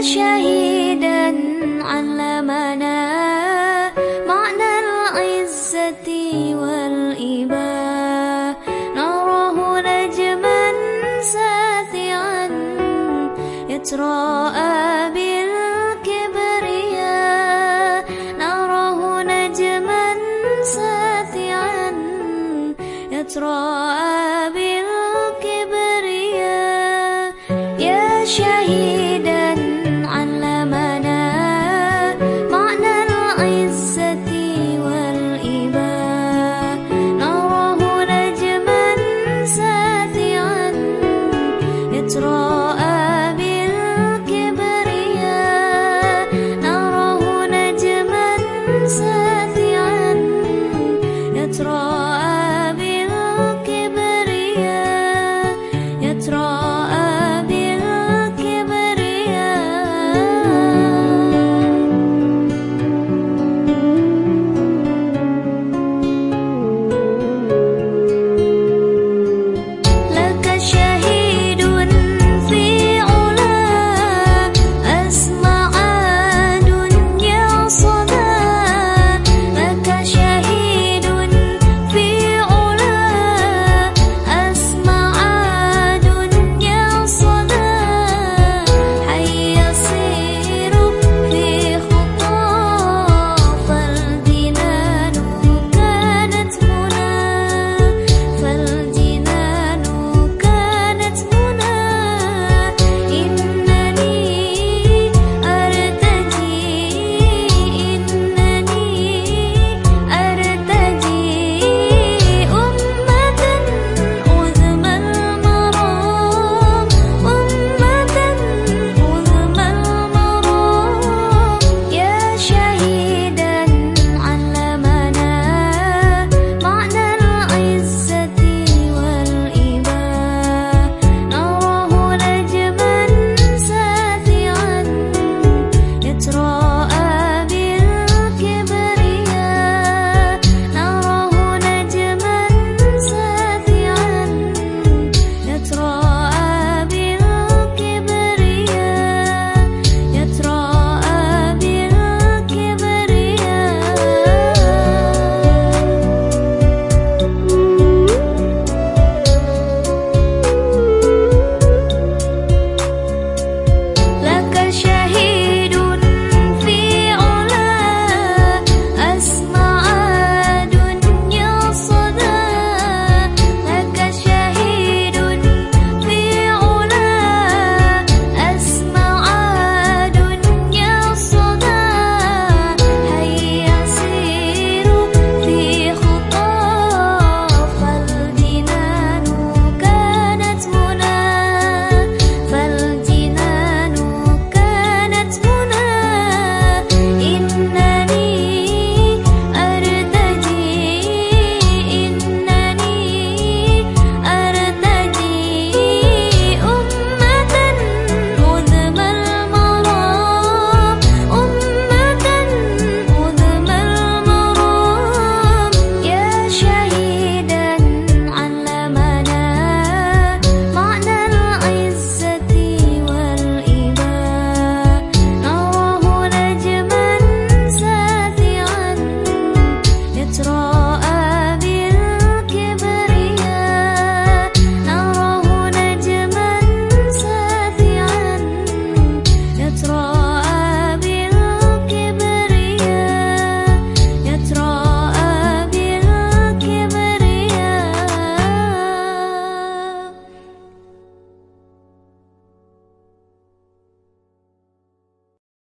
شهيدا علمنا معنى العزة والإباء. نراه نجما ساطعا يتراءى نراه نجما ساطعا يتراءى